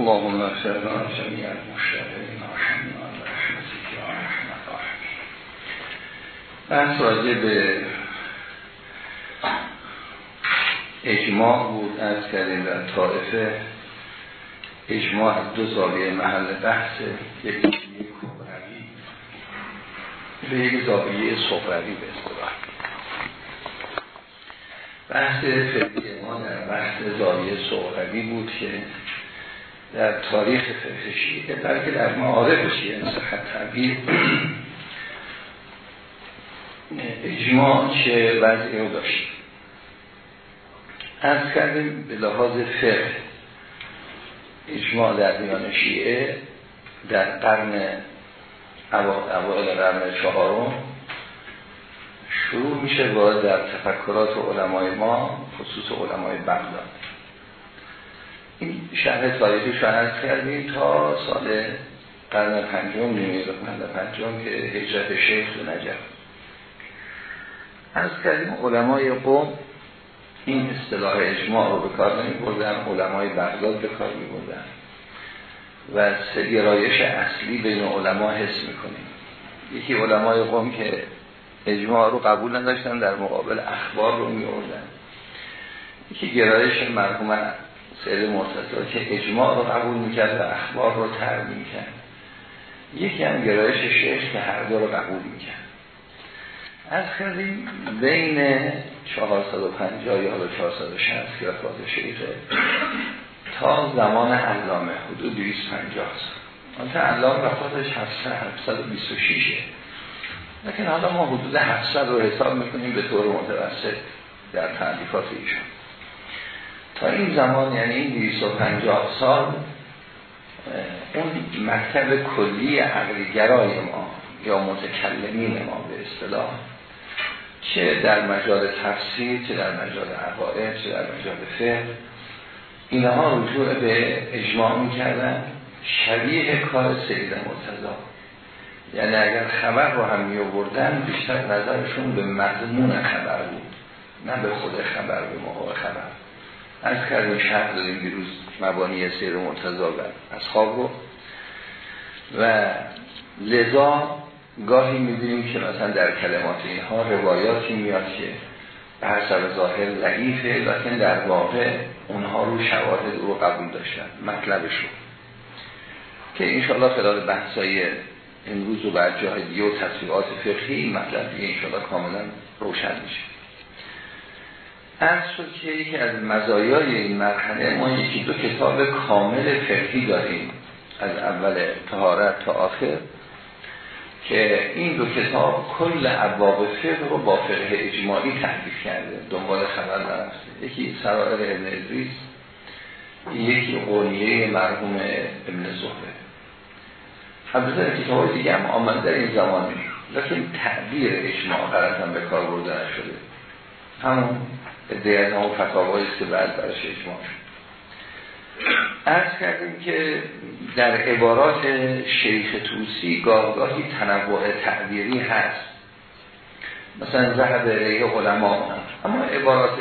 اللهم اغفر لنا جميع المشتغلین وارحمنا برحمتك الراحمین بحث راجع به اجماع بود از کردیم در طائفه. اجماع دو زاویه محل بحث یک زاویه کبروی به یک زاویه صغروی به اصطلاح. بحث فقه ما در بحث زاویه صغروی بود که در تاریخ فقه شیعه بلکه در معارف شیعه صحت تعبیر اجماع چه وضعی رو داشت. از کردیم به لحاظ فقه اجماع در میان شیعه در قرن اوائل قرن چهارم شروع میشه وارد در تفکرات علمای ما خصوص علمای بغداد. این شهر تاریخی شهر کردیم تا سال قرن پنجم نیمه قرن پنجم که هجرت شیخ به نجف. از کردیم علمای قوم این اصطلاح اجماع رو به کار نمی بردن علمای بغداد به کار می بردن و گرایش اصلی بین علما حس می‌کنیم. یکی علمای قوم که اجماع رو قبول نداشتن در مقابل اخبار رو می یکی گرایش مرحوم سید مرتضی که اجماع رو قبول می‌کرد و اخبار رو تر می‌کرد. یکی هم گرایش شیخ که هر دو رو قبول می‌کرد. از کردیم بین 450 یا 460 که وفات شیخه تا زمان علامه حدود 250 سال. مثلا علامه وفاتش 726 لیکن حالا ما حدود 700 رو حساب می‌کنیم به طور متوسط در تعلیفات ایشان. تا این زمان یعنی این 250 سال اون مکتب کلی عقلیگرای ما یا متکلمین ما به اصطلاح چه در مجال تفسیر چه در مجال عقاید چه در مجال فقه اینها رجوع به اجماع می‌کردن شبیه کار سید مرتضی. یعنی اگر خبر رو هم میوردن بیشتر نظرشون به مضمون خبر بود نه به خود خبر به موقع خبر. از کردیم شهر داریم بیروز مبانی سیر مرتضی از خواب گفت. و لذا گاهی می‌بینیم که مثلا در کلمات اینها روایاتی میاد که بر سر ظاهر ضعیفه لیکن در واقع اونها رو شواهد رو قبول داشتن مطلبش رو که انشاءالله خلال بحثای امروز و بعد جای دیگه و تصویبات فقهی این مطلب دیگه انشاءالله کاملا روشن میشه. از شد که یکی از مزایای این مرحله ما یکی دو کتاب کامل فقهی داریم از اول تهارت تا آخر که این دو کتاب کل ابواب فقه رو با فقه اجماعی تعریف کرده دنبال خبر نرفته. یکی سرائر ابن ادریس یکی قونیه مرحوم ابن زهره. البته کتاب دیگه هم آمد در این زمان میشه لیکن تعبیر اجماع قرارتن به کار برده نشده همون از همون فتاوایی که بعد برش اجماع شد. ارز کردیم که در عبارات شیخ توسی گاهگاهی تنوع تعبیری هست. مثلا زهد علیه علما. اما عبارات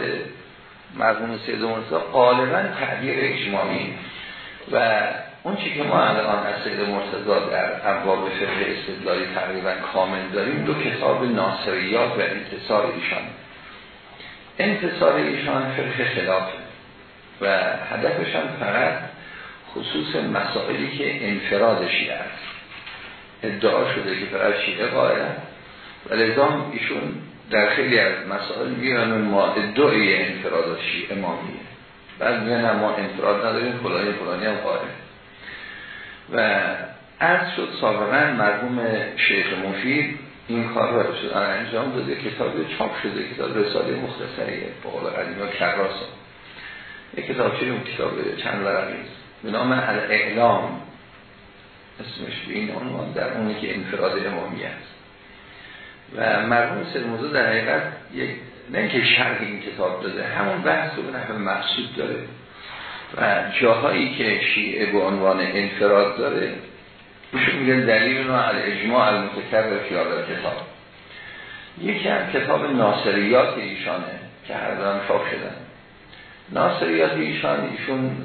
مرمون سید مرتضی غالبا تعبیر اجماعی و اون چی که ما الان از سید مرتضی در ابواب فقه استدلالی تقریبا کامل داریم دو کتاب ناصریات و انتصار ایشان. انتصار ایشان فقه خلافه و هدفش هم فقط خصوص مسائلی که انفراد شیعه است. ادعا شده که فقط شیعه قائل. و لذا ایشون در خیلی از مسائل میرن ما ادعای انفراد شیعه امامیه بعد میگن ما انفراد نداریم فلانی فلانی هم قائل. و از شد سابقا مرحوم شیخ مفید این کار را شد انجام داده کتاب چاپ شده کتاب رساله مختصریه با قول قدیما کراسا یک کتاب اون کتاب چند ورقی به نام الاعلام. اسمش به این عنوان در اونی که انفراد امامی است. و مرحوم سرموزه در حقیقت یک نه اینکه شرح این کتاب داده همون بحث رو به نحو مقصود داره. و جاهایی که شیعه به عنوان انفراد داره ایشون میگن دلیل رو اجماع المتکر فیال کتاب. یکی هم کتاب ناصریات ایشانه که هر دارم چاپ شدن. ناصریات ایشان ایشون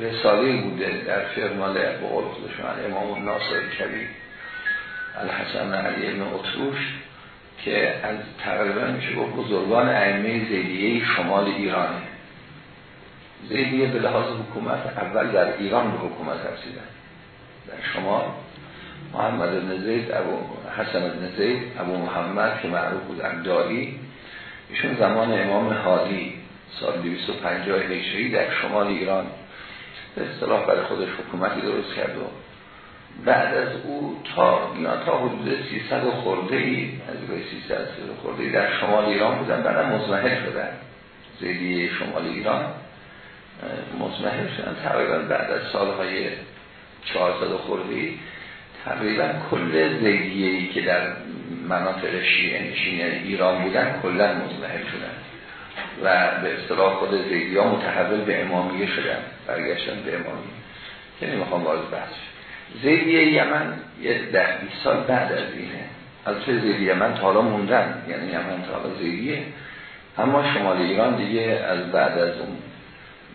رساله بوده در فرمال به قول خودشون امام ناصر کبیر الحسن علی ابن اطروش که از تقریبا میشه گفت بزرگان ائمه زیدیه شمال ایرانه. زیدیه به لحاظ حکومت اول در ایران به حکومت رسیدن. در شمال محمد بن زید ابو حسن بن زید ابو محمد که معروف بود داری ایشون زمان امام حالی سال 250 هجری در شمال ایران. به اصطلاح برای خودش حکومتی درست کرد و بعد از او تا اینا تا حدود 300 خورده ای از 300 خورده ای در شمال ایران بودن بعد مزمحل شدن. زیدی شمال ایران مزمحل شدن. تقریبا بعد از سالهای 400 خورده ای تقریبا کل زیدیه که در مناطق شیعه نشین ایران بودن کلا مزمحل شدن. و به اصطلاح خود زیدی ها متحول به امامیه شدن برگشتن به امامیه که نمی‌خوام وارد بحث زیدی یمن یه ده سال بعد از اینه. از چه زیدی یمن تا حالا موندن. یعنی یمن تا حالا زیدیه. اما شمال ایران دیگه از بعد از اون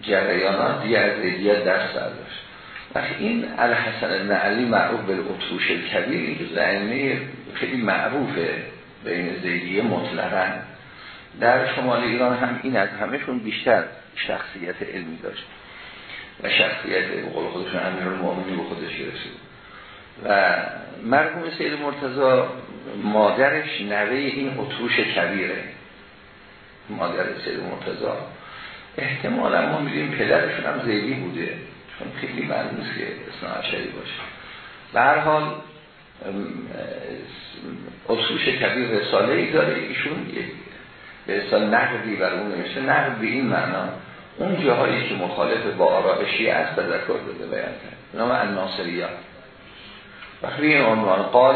جریانات دیگه از زیدیت درس داشت وقتی این الحسن بن علی معروف به اطروش کبیر که خیلی معروفه بین زیدیه مطلقا. در شمال ایران هم این از همهشون بیشتر شخصیت علمی داشت و شخصیت به قول خودشون امیر المؤمنی به خودش گرفته. و مرحوم سید مرتضی مادرش نوه این اطروش کبیره. مادر سید مرتضی. احتمالا ما می‌دونیم پدرشون هم زیدی بوده. خیلی معلوم نیست که اصنا باشه. به هر حال اطروش کبیر رساله ای داره. ایشون به اصلا نقدی بر اون نمیشه نقد به این معنا اون جاهایی که مخالف با آراء است تذکر داده بیان کرد. نام الناصریات وقتی این عنوان قال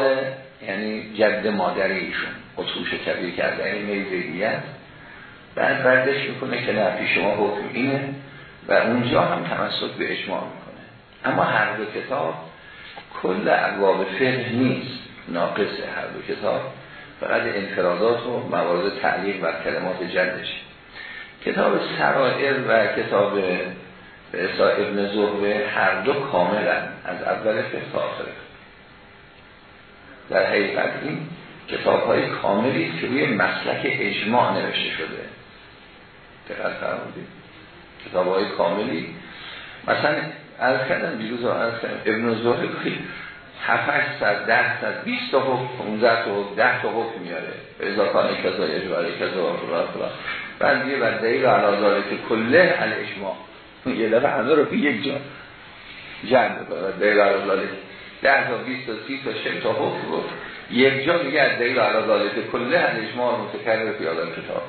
یعنی جد مادری ایشون خطوش کبیر کرده این میزیدیت بعد بردش می‌کنه که نه پیش شما حکم اینه. و اونجا هم تمسک به اجماع می‌کنه. اما هر دو کتاب کل ابواب فقه نیست. ناقصه هر دو کتاب. فقط انفرادات و موارد تعلیق و کلمات جدش. کتاب سرائر و کتاب به ابن زهره هر دو کاملا از اول فقه تا آخر. در حقیقت این کتاب های کاملی که روی مسلک اجماع نوشته شده. دقیق فرمودید. کتاب کاملی. مثلا از کردم دیروز از کردم ابن زهره 7 صد 10 صد 20 تا حکم 15 تا حکم 10 تا حکم میاره. اضافه کذا اجباری کذا و فلان فلان بعد دیگه بعد دلیل که کله الاجماع. یه دفعه همه رو یک جا جمع بکنه دلیل علا داره 10 تا 20 تا 30 تا 60 تا حکم رو یک جا میگه از دلیل علا داره که کله الاجماع متکرر فی کتاب.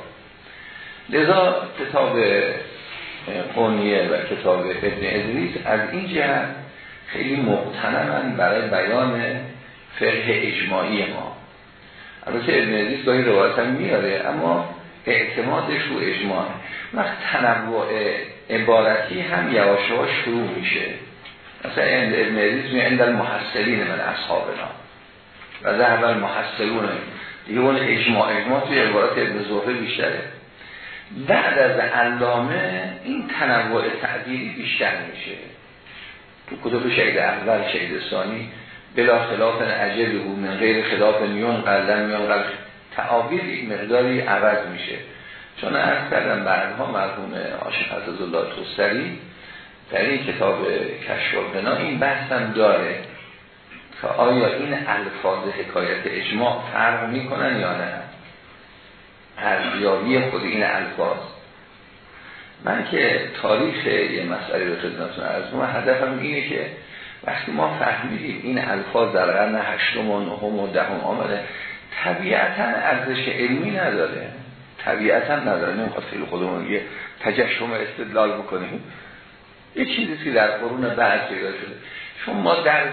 لذا کتاب قونیه و کتاب ابن ادریس. از این جهت خیلی مقتنمن برای بیان فقه اجماعی ما. البته ابن عزیز گاهی روایت هم میاره اما اعتمادش رو اجماع. وقت تنوع عبارتی هم یواش شروع میشه. مثلا ابن عزیز می اندل محصلین من اصحابنا. و اول محصلون دیگه اون اجماع اجماع توی عبارت ابن زهره بیشتره. بعد از علامه این تنوع تعبیری بیشتر میشه. تو کتب شهید اول شهید ثانی بلا خلاف عجب او من غیر خلاف نیون قلن میون قلن تعابیر یک مقداری عوض میشه. چون از کردم بعدها مرحوم عاشق حضرت الله توستری در این کتاب کشف بنا این بحثم داره که آیا این الفاظ حکایت اجماع فرق می‌کنن یا نه؟ ارزیابی خود این الفاظ. من که تاریخ یه مسئله رو خدمتتون عرض کنم هدفم اینه که وقتی ما فهمیدیم این الفاظ در قرن هشتم و نهم و دهم آمده طبیعتا ارزش علمی نداره. طبیعتا نداره. نمی‌خواد خیلی خودمون یه تجشم استدلال بکنیم. یه چیزی که در قرون بعد پیدا شده. چون ما درس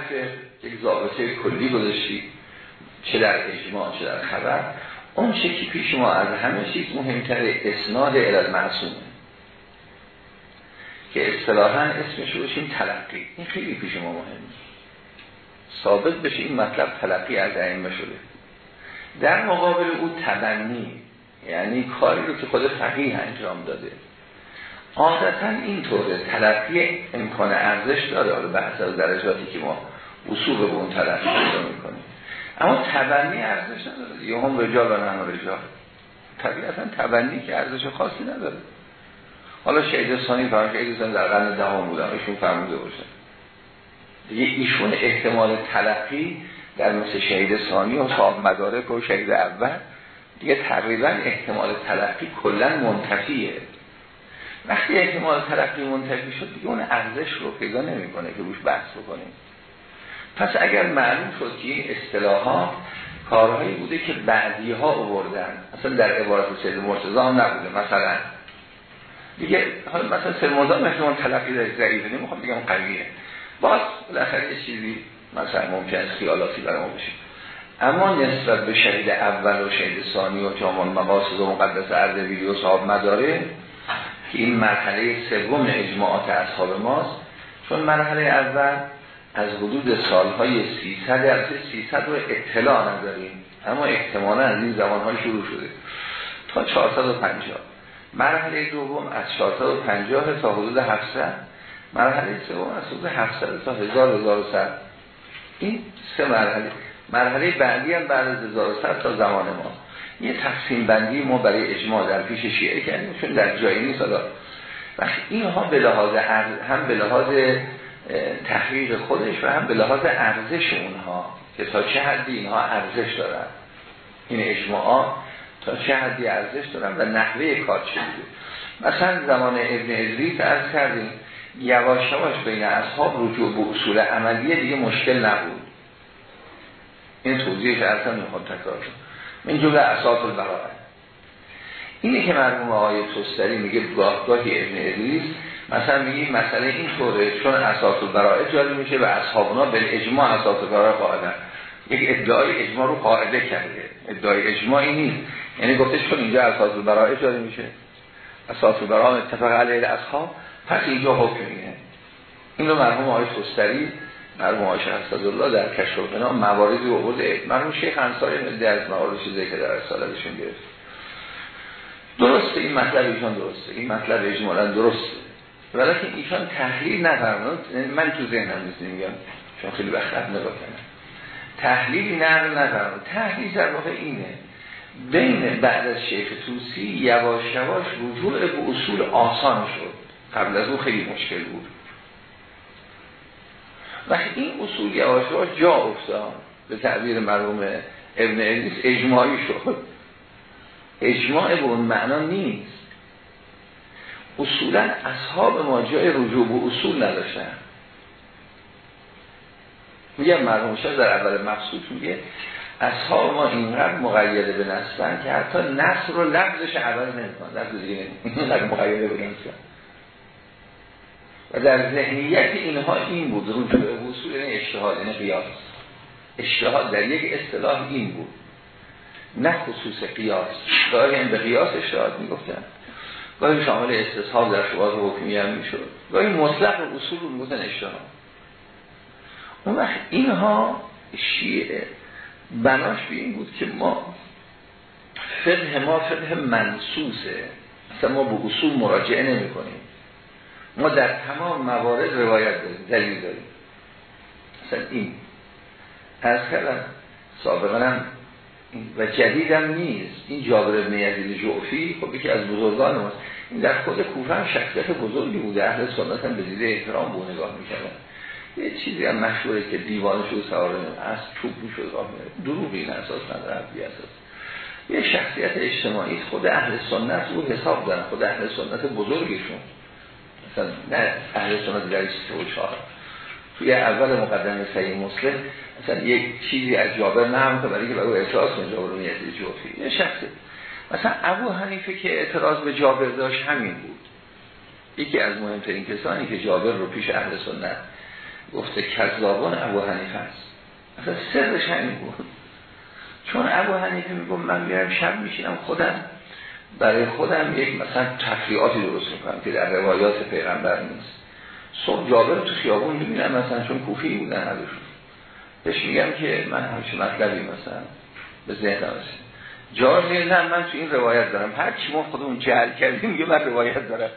یک ضابطه کلی گذاشتیم چه در اجماع چه در خبر. اون چه که پیش ما از همه چیز مهمتر اسناد الال معصومه که اصطلاحا اسمش رو بشیم تلقی. این خیلی پیش ما مهمه. ثابت بشه این مطلب تلقی از ائمه شده. در مقابل او تبنی یعنی کاری رو که خود فقیه انجام داده. عادتا اینطوره تلقی امکان ارزش داره. بحث از درجاتی که ما اصول به اون تلقی می‌کنیم. اما تبنی ارزش نداره. یه هم رجال و نه رجال طبیعتا تبنی که ارزش خاصی نداره. حالا شهید ثانی فرمش شهید ثانی در قرن دهم بودن ایشون فرموده باشه. دیگه ایشون احتمال تلقی در مثل شهید ثانی و صاحب مدارک و شهید اول دیگه تقریبا احتمال تلقی کلا منتفیه. وقتی احتمال تلقی منتفی شد دیگه اون ارزش رو پیدا نمی‌کنه که روش بحث بکنیم. پس اگر معلوم شد که این اصطلاحات کارهایی بوده که بعدی ها آوردن اصلا در عبارت سید مرتضی هم نبوده مثلا. دیگه حالا مثلا سید مرتضی مثلا تلقی در ضعیفه نمی‌خوام بگم قویه. باز بالاخره یه چیزی مثلا ممکن خیالاتی برای ما بشه. اما نسبت به شهید اول و شهید ثانی و جامعه مقاصد و مقدس اردبیلی و صاحب مداره که این مرحله سوم اجماعات اصحاب ماست چون مرحله اول از حدود سالهای 300 از 300 رو اطلاع نداریم اما احتمالا از این زمانهای شروع شده. تا 450 مرحله دوم از 450 تا حدود 700 مرحله سوم از حدود 700 تا 1000 1100 این سه مرحله. مرحله بعدی هم بعد از 1100 تا زمان ما. یه تقسیم بندی ما برای اجماع در پیش شیعه کردیم چون در جایی نیست. حالا وقتی اینها به لحاظ هم به لحاظ تحقیق خودش و هم به لحاظ ارزش اونها که تا چه حدی اینها ارزش دارن. این اجماع تا چه حدی ارزش دارن و نحوه کار چه مثلا زمان ابن ادریس ارز کردیم یواش یواش بین اصحاب رجوع به اصول عملیه دیگه مشکل نبود. این توضیحش اصلا می‌خواد تکرار شد من جمله اساس البراءه. اینه که مرحوم آقای توستری میگه گاهگاهی ابن ادریس مثلا میگه مسئله این طوره چون اساس البراءه جاری میشه و اصحابنا به اجماع اساس البراءه قاعدن. یک ادعای اجماع رو قاعده کرده. ادعای اجماعی نیست. یعنی گفته چون اینجا اساس البراءه جاری میشه. اساس البراءه اتفاق علیه اصحاب پس اینجا حکم اینه این رو مرحوم آقای توستری مرحوم آقای شهستاد الله در کشف بنا مواردی آورده. مرحوم شیخ انصاری مده از مواردی چیزی که در رسالتشون گرفت. درسته این مطلب ایشان درسته. این مطلب اجمالا درسته. ولی ایشان تحلیل نفرمون من تو ذهنم نیست نمیگم چون خیلی وقت نگاه کنم تحلیلی نقل نفرمون تحلیل در واقع اینه بین بعد از شیخ توسی یواش یواش رجوع به اصول آسان شد. قبل از اون خیلی مشکل بود. و این اصول یواش یواش جا افتاد. به تعبیر مرحوم ابن ادریس اجماعی شد. اجماع به اون معنا نیست. اصولا اصحاب ما جای رجوع به اصول نداشتن. میگم مرحوم در اول مقصود میگه اصحاب ما اینقدر مقیده به نستن که حتی نصر رو لفظش عوض نمی‌کنن لفظ دیگه اینقدر مقیده به نستن و در ذهنیت اینها این بود رجوع اصول یعنی اشتهاد یعنی قیاس. اشتهاد در یک اصطلاح این بود. نه خصوص قیاس. گاهی به قیاس اشتهاد می‌گفتن. گاهی شامل استصحاب در شباهات حکمی هم می‌شد گاهی مطلق و اصول می‌گفتن اشتهاد اون وقت اینها شیعه بناش به این بود که ما فقه ما فقه منسوسه اصلا ما به اصول مراجعه نمی کنیم ما در تمام موارد روایت داریم دلیل داریم اصلا این از کردم سابقا هم و جدیدم نیست این جابر ابن یزید جعفی خب یکی از بزرگان ماست در خود کوفه هم شخصیت بزرگی بوده اهل سنت هم به دیده احترام به نگاه می‌کردن. یه چیزی هم مشهوره که دیوانش رو سوار از چوب شد راه میره دروغ این اساس نداره بی اساس. یه شخصیت اجتماعی خود اهل سنت رو حساب دارن خود اهل سنت بزرگشون. مثلا نه اهل سنت در توی اول مقدمه صحیح مسلم مثلا یک چیزی از جابر نام که برای که برای اعتراض کنه جابر رو جوفی یه شخصی. مثلا ابو حنیفه که اعتراض به جابر داشت همین بود. یکی از مهمترین کسانی که جابر رو پیش اهل سنت گفته کذابان ابو حنیفه است. مثلا سرش همین بود. چون ابو حنیفه میگم من میرم شب میشینم خودم برای خودم یک مثلا تفریعاتی درست می‌کنم که در روایات پیغمبر نیست. صبح جابر تو خیابون می‌بینم مثلا چون کوفی بودن نداشون بهش میگم که من همچه مطلبی مثلا به ذهن رسید. میگه نه من تو این روایت دارم. هر چی ما خودمون جهل کردیم میگه من روایت دارم.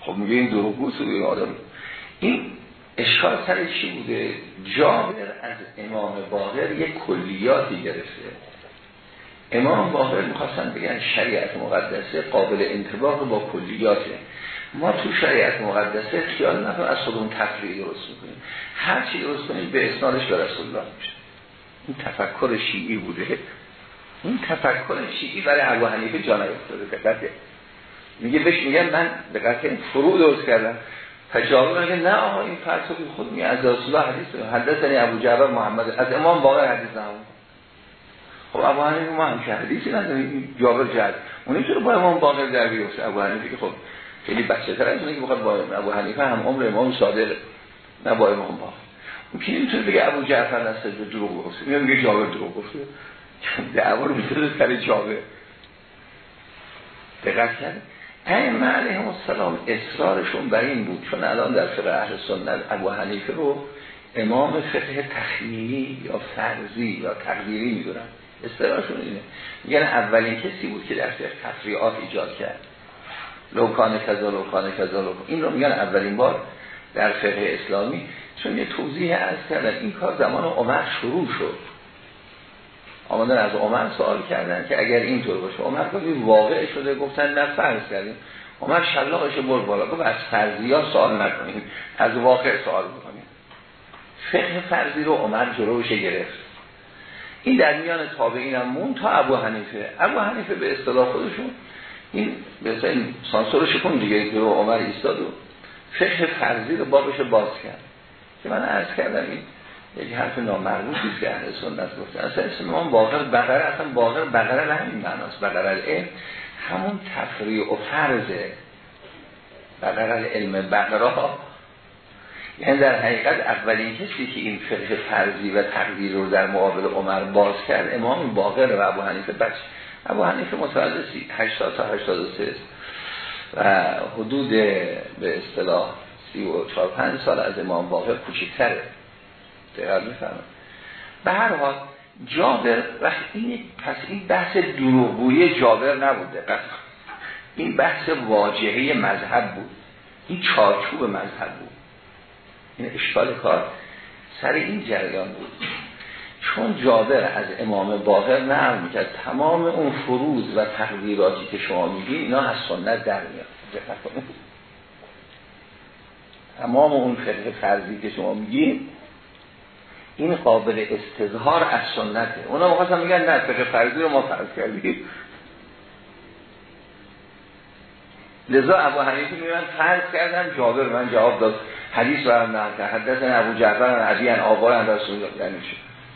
خب میگه این دروغگو سوی آدم. این اشکال سر چی بوده؟ جابر از امام باقر یک کلیاتی گرفته. امام باقر می‌خواستن بگن شریعت مقدسه قابل انتباق با کلیاته. ما تو شریعت مقدسه خیال نکنیم از خودمون تفریعی درست می‌کنیم. هر چی درست کنیم به اسنادش به رسول الله میشه. این تفکر شیعی بوده. این تفکر شیعی برای ابو حنیفه جا نیفتاده دقیقه میگه بهش میگن من دقت این فرو درست کردم. تجاوز میگه نه آقا این فرض خود می از رسول الله حدیث حدثنی ابو جعفر محمد. از امام واقع حدیث نه. خب ابو حنیفه ما هم حدیثی نداریم. جابر جد اون چرا با امام باقر در بیفته. ابو حنیفه که خب خیلی بچه تر از اونه که بخواد با ابو حنیفه هم عمر امام صادق. نه با امام باقر. اون که نمی‌تونه بگه ابو جعفر نسل به دروغ گفته؟ میگه جابر دروغ گفته. دعوا رو می‌تونه سر جابر دقت کرد؟ ائمه علیهم السلام اصرارشون بر این بود چون الان در فقه اهل سنت ابو حنیفه رو امام فقه تخیلی یا فرضی یا تقدیری می‌دونن. اصطلاحشون اینه. میگن اولین کسی بود که در فقه تفریعات ایجاد کرد. لوکان کذا لوکان کذا لوکان. این رو میگن اولین بار در فقه اسلامی. چون یه توضیح از کردن این کار زمان عمر شروع شد. آمدن از عمر سوال کردن که اگر اینطور باشه عمر گفت واقع شده گفتن نه فرض کردیم. عمر شلاقش برد بالا گفت از فرضی ها سوال نکنیم از واقع سوال بکنیم فقه فرضی رو عمر جلوش گرفت. این در میان تابعین هم مون تا ابو حنیفه. ابو حنیفه به اصطلاح خودشون این به این سانسور شکن دیگه رو عمر ایستاد و فقه فرضی رو بابش باز کرد. که من عرض کردم این یک حرف نامربوطی که اهل سنت گفتن اصلا اسم ما باقر بقره اصلا باقر بقره به همین معناست. بقره العلم همون تفریع و فرضه بقره العلم بقره. یعنی در حقیقت اولین کسی که این فقه فرضی و تقدیر رو در مقابل عمر باز کرد امام باقر و ابو حنیفه. بچ ابو حنیفه متولد 80 تا 83 و حدود به اصطلاح 34 5 سال از امام باقر کوچکتره. دقیق می‌فهمم به هر حال جابر وقت این پس این بحث دروغگویی جابر نبوده. پس این بحث واجهه مذهب بود. این چارچوب مذهب بود. این اشکال کار سر این جریان بود. چون جابر از امام باقر نقل می‌کرد تمام اون فروض و تقدیراتی که شما میگی اینا از سنت در میاد. تمام اون فقه فرضی که شما میگی این قابل استظهار از سنته. اونا مخواستم میگن نه فقه فرضی رو ما فرض کردیم. لذا ابو حنیفه میگن فرض کردم جابر من جواب داد. حدیث برام نقل کرد. ابو جعفر عن ابی ان آقای رسول الله. یعنی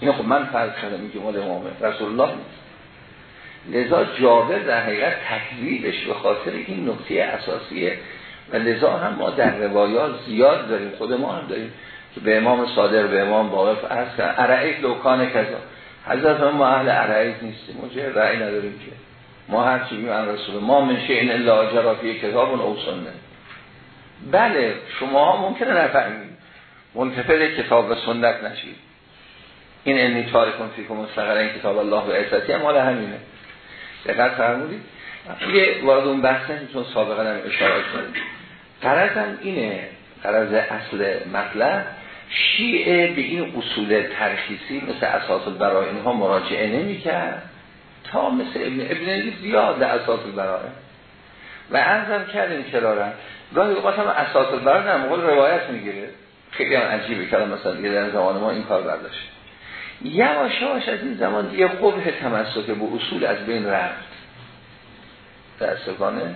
اینو خب من فرض کردم میگه مال امام رسول الله نیست. لذا جابر در حقیقت تکذیبش به خاطر این نکته اساسیه و لذا هم ما در روایات زیاد داریم. خود ما هم داریم. که به امام صادر به امام باقف از کرد ارعیت لوکان کذا. حضرت ما اهل ارعیت نیستیم. مجه رأی نداریم که؟ ما هر چی بیم رسول ما من شئن الا جرافی کتاب او سنه بله شما ها ممکنه نفهمید. منتفر کتاب و سنت نشید. این انی تارکون فیکم مستقر این کتاب الله و عزتی هم مال همینه. دقیق فرمودید؟ یه وارد اون بحث چون سابقا هم اشاره کنید قرضم اینه. قرض اصل مطلب. شیعه به این اصول ترخیصی مثل اساس برای اینها مراجعه نمی کرد تا مثل ابن ابن زیاد اساس برای و ارزم کردیم کرارم گاهی اوقات هم اساس برای نه مقول روایت می‌گیره. خیلی هم عجیبه کلام مثلا دیگه در زمان ما این کار برداشت. یواش یواش از این زمان دیگه قبه تمسک به اصول از بین رفت. در سکانه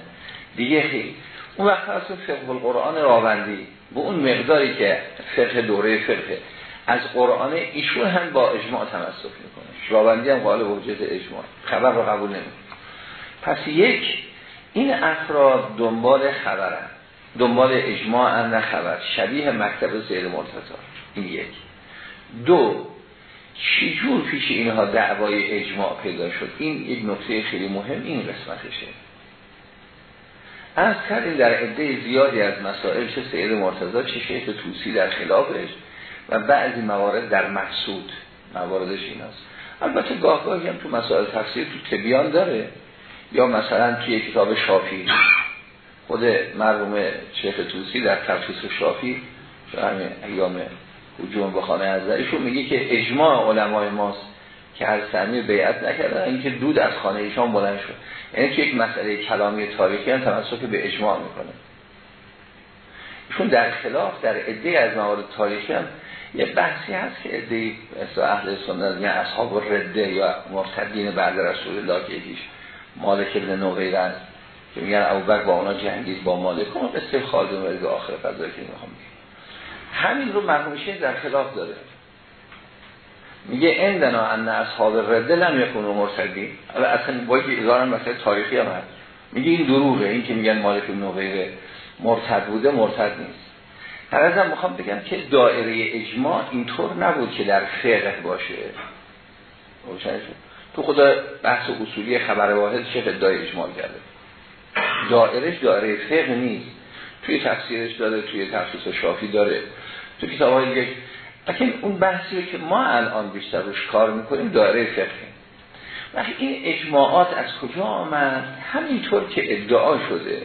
دیگه خیلی. اون وقت از فقه القرآن راوندی. به اون مقداری که فقه دوره فقه. از قرآن ایشون هم با اجماع تمسک می‌کنه. راوندی هم قال وجود اجماع. خبر رو قبول نمی پس یک این افراد دنبال خبرن دنبال اجماع نه خبر. شبیه مکتب زیر مرتضی. این یک. دو چجور پیش اینها دعوای اجماع پیدا شد؟ این یک نکته خیلی مهم این قسمتشه. از کردیم در عده زیادی از مسائل چه سید مرتضی چه شیخ توسی در خلافش و بعضی موارد در محسود مواردش این هست البته گاه گاهی هم تو مسائل تفسیر تو تبیان داره. یا مثلا توی کتاب شافی. خود مرحوم شیخ توسی در تفسیر شافی همین ایام حجوم به خانه از ایشون میگه که اجماع علمای ماست. که هر سمی بیعت نکردن اینکه دود از خانه ایشان بلند شد. یعنی که یک مسئله کلامی تاریخی هم تمسک به اجماع می‌کنه. ایشون در خلاف در عده از موارد تاریخی هم یه بحثی هست که عده اهل سنت یعنی اصحاب رده یا مرتدین بعد رسول الله که یکیش مالک ابن نوغیر است که میگن ابوبکر با اونا جنگید با مالک. اون قصه خالد ولید آخر فضایی که می‌خوام همین رو مرحوم در خلاف داره. میگه اندنا ان اصحاب رده لم یکونوا مرتدین. اصلا با که اظهارا مثلا تاریخی هم هست. میگه این دروغه. این که میگن مالک ابن مرتد بوده مرتد نیست. هر ازم می‌خوام بگم که دائره اجماع اینطور نبود که در فقه باشه. تو خدا بحث اصولی خبر واحد چه ادعای اجماع کرده. دائرش دائره فقه نیست. توی تفسیرش داره توی تفسیر شافی داره. تو کتاب های دیگه لیکن اون بحثی که ما الان بیشتر روش کار می‌کنیم دائره فقه وقتی این اجماعات از کجا آمد؟ همینطور که ادعا شده.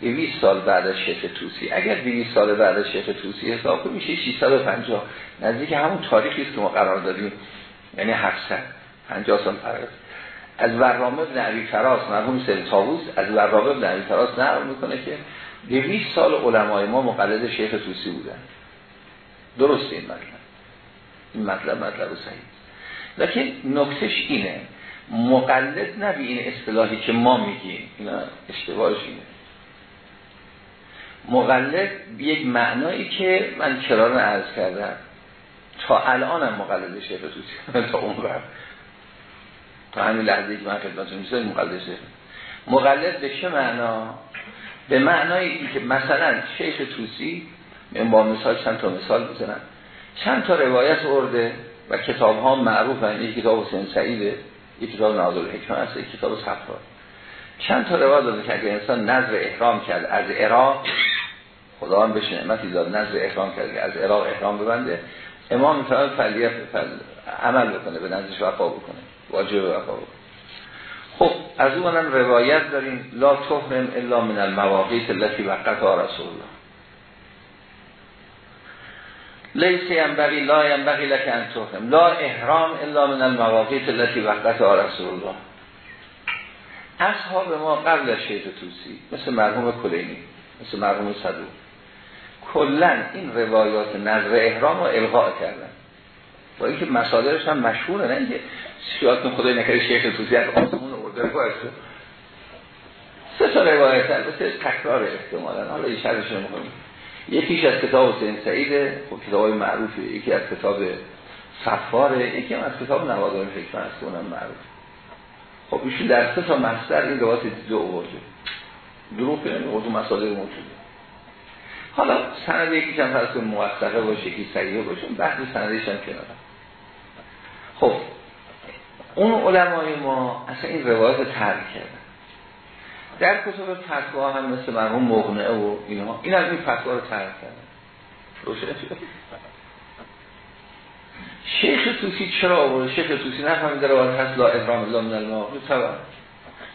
200 سال بعد از شیخ توسی اگر 200 سال بعد از شیخ توسی حساب کنیم میشه 650 نزدیک همون تاریخی است که ما قرار دادیم. یعنی 700 50 سال فرق از. ورام ابن عبی فراس مرحوم سید طاووس از ورام ابن عبی فراس نقل می‌کنه که 200 سال علمای ما مقلد شیخ توسی بودن. درست این مطلب. این مطلب مطلب صحیح. لیکن نکتش اینه مقلد نبی این اصطلاحی که ما میگیم اینا اشتباهش اینه. مقلد یک معنایی که من کرار عرض کردم. تا الانم مقلد شیخ توسی تا اون وقت. تا همین لحظه که من خدمتتون می‌سازم مقلد شیخ مقلد به چه معنا؟ به معنایی که مثلا شیخ توسی من با مثال چند تا مثال بزنم چند تا روایت ارده و کتاب ها معروف هست یک کتاب حسین سعیده یک کتاب نازل حکمه هست یک کتاب صفا. چند تا روایت داده که اگر انسان نظر احرام کرد از عراق خدا هم بهش نعمتی داد نظر احرام کرد که از عراق احرام ببنده. امام میفرماد فلیت فل... عمل بکنه به نظرش وفا بکنه واجب وفا بکنه. خب از اون روایت داریم لا تحرم الا من المواقیت التي وقتها رسول الله. لیس ینبغی لا ینبغی لك ان تحرم. لا احرام الا من المواقیت التي وقتها رسول الله اصحاب ما قبل از توسی مثل مرحوم کلینی مثل مرحوم صدوق. کلا این روایات نظر احرام رو الغاء کردن. با اینکه مسادرش هم مشهوره نه اینکه شیعاتون خدای نکره شیخ توسی از آسمون ارده باشه. سه تا روایت البته تکرار احتمالا. حالا این شرش نمی‌خونیم یکیش از کتاب حسین سعیده. خب کتاب های معروفه. یکی از کتاب صفاره. یکی هم از کتاب نوادار حکمه است اونم معروف خب ایشون در سه تا مصدر این روایت دیده آورده. دروغ نمیگه تو مسائل موجوده. حالا سند یکیش هم فرض موثقه باشه یکی صحیحه باشه بحث سندش هم کنار خب اون علمای ما اصلا این روایت رو ترک کردن. در کتب فتوا هم مثل مرحوم مغنعه و اینها این از این فتوا رو ترک کردن. شیخ توسی چرا آورده شیخ توسی نفهمیده روایت هست لا ابرام الله من الماقی.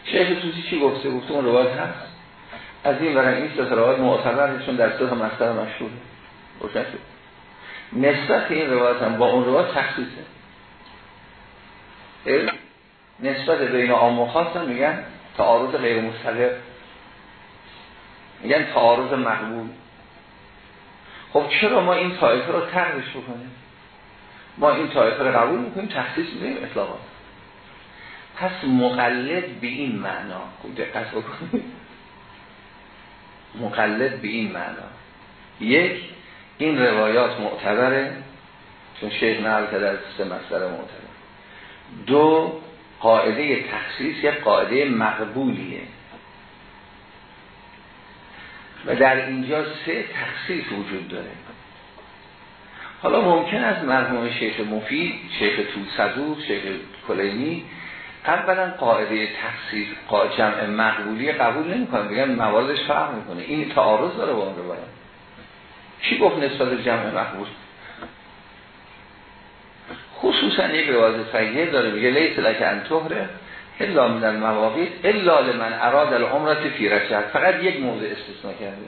شیخ توسی چی گفته؟ گفته اون روایت هست. از این برای این سه روایت معتبرشون در سه مصدر مشهور. روشن شد. نسبت این روایت هم با اون روایت تخصیصه. نسبت بین عام و هم میگن تعارض غیر مستقر. میگن تعارض مقبول خب چرا ما این طایفه رو ترش بکنیم؟ ما این طایفه رو قبول می‌کنیم تخصیص میدیم اطلاقا پس مقلد به این معنا خوب دقت بکنیم مقلد به این معنا. یک این روایات معتبره. چون شیخ نقل کرده از سه مصدر معتبر. دو قاعده تخصیص یک قاعده مقبولیه. و در اینجا سه تخصیص وجود داره. حالا ممکن است مرحوم شیخ مفید شیخ توسدو شیخ کلینی اولا قاعده تخصیص جمع مقبولی قبول نمی‌کنه بگن مواردش فرق می‌کنه. این تعارض داره با اون روایت. چی گفت نسبت جمع مقبول؟ خصوصا یک روایت صحیحه داره میگه لیس لک ان طهره الا من المواقیت الا لمن اراد العمرت فی رجب فقط یک موضع استثناء کرده.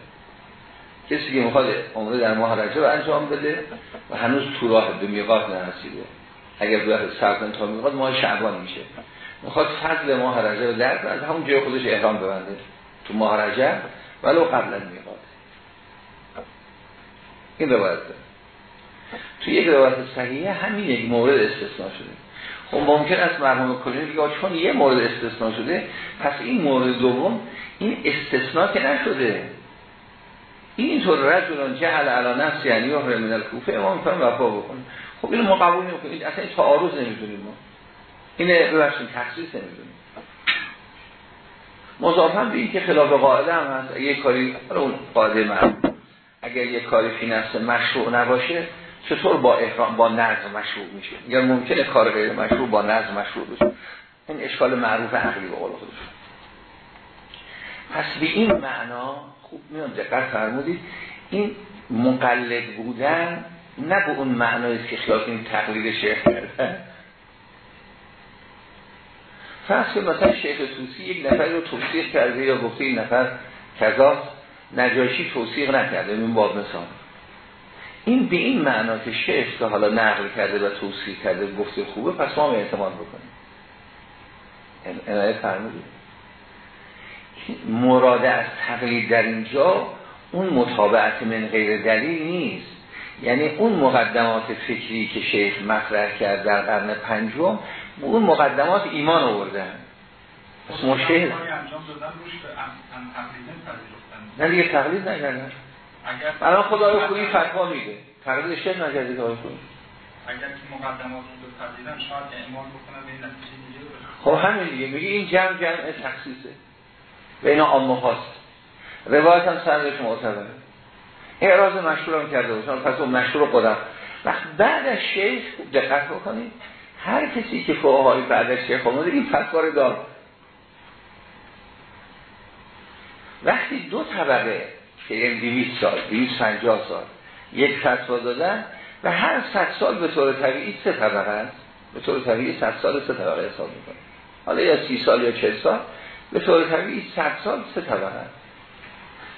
کسی که می‌خواد عمره در ماه رجب انجام بده و هنوز تو راه به میقات نرسیده. اگر به سرطان تا میقات ماه شعبان میشه. می‌خواد فضل ماه رجب در از همون جای خودش احرام ببنده. تو ماه رجب ولو قبل میقات. این روایت تو یک روایت صحیحه همین یک مورد استثناء شده. خب ممکن است مرحوم کلی بگه چون یه مورد استثناء شده پس این مورد دوم این استثناء که نشده. این اینطور رجلان جهل علی نفس یعنی و من الکوفه امام می‌تونم وفا بکنه خب این ما قبول نمی‌کنیم اصلا این تعارض نمی‌دونیم ما. اینه ببخشید تخصیص نمی‌دونیم مضافا به این که خلاف قاعده هم هست اگه کاری اون قاعده من اگر یه کاری فی نفس مشروع نباشه چطور با احرام با نظم مشروع میشه؟ یا ممکنه کار غیر مشروع با نظم مشروع بشه. این اشکال معروف عقلی به قول خودش. پس به این معنا خوب میان دقت فرمودید. این مقلد بودن نه به اون معنایی که خلاف این تقلید شیخ کرده. فرض که مثلا شیخ توسی یک نفر رو توصیح کرده یا گفته این نفر کذا نجاشی توصیح نکرده این باب مثال این به این معنا که شیخ که حالا نقل کرده و توصیح کرده گفته خوبه پس ما اعتماد بکنیم. عنایت فرمودید. مراد از تقلید در اینجا اون مطابعت من غیر دلیل نیست. یعنی اون مقدمات فکری که شیخ مطرح کرد در قرن پنجم اون مقدمات ایمان آوردن. مشکل. نه دیگه تقلید نکردن. الان خدای خویی فتوا میده. تقلید شیخ نکردی که خویی اگر که مقدمات رو پذیرن شاید اعمال بکنن به این نتیجه دیگه خب همین دیگه. میگه این جمع جمع تخصیصه. بین آمه هاست روایت هم سندش معتبره اعراض مشهور هم کرده باشن. پس اون مشهور قدم وقت بعد از شیخ دقت بکنید. هر کسی که فوقهای بعد از شیخ آمده این فتوار دار وقتی دو طبقه که این دیویست سال دیویست پنجاه سال. یک فتوا دادن و هر صد سال به طور طبیعی سه طبقه است. به طور طبیعی صد سال سه طبقه حساب می‌کنه. حالا یا سی سال یا چه سال به طور طبیعی 100 سال سه طبقه است.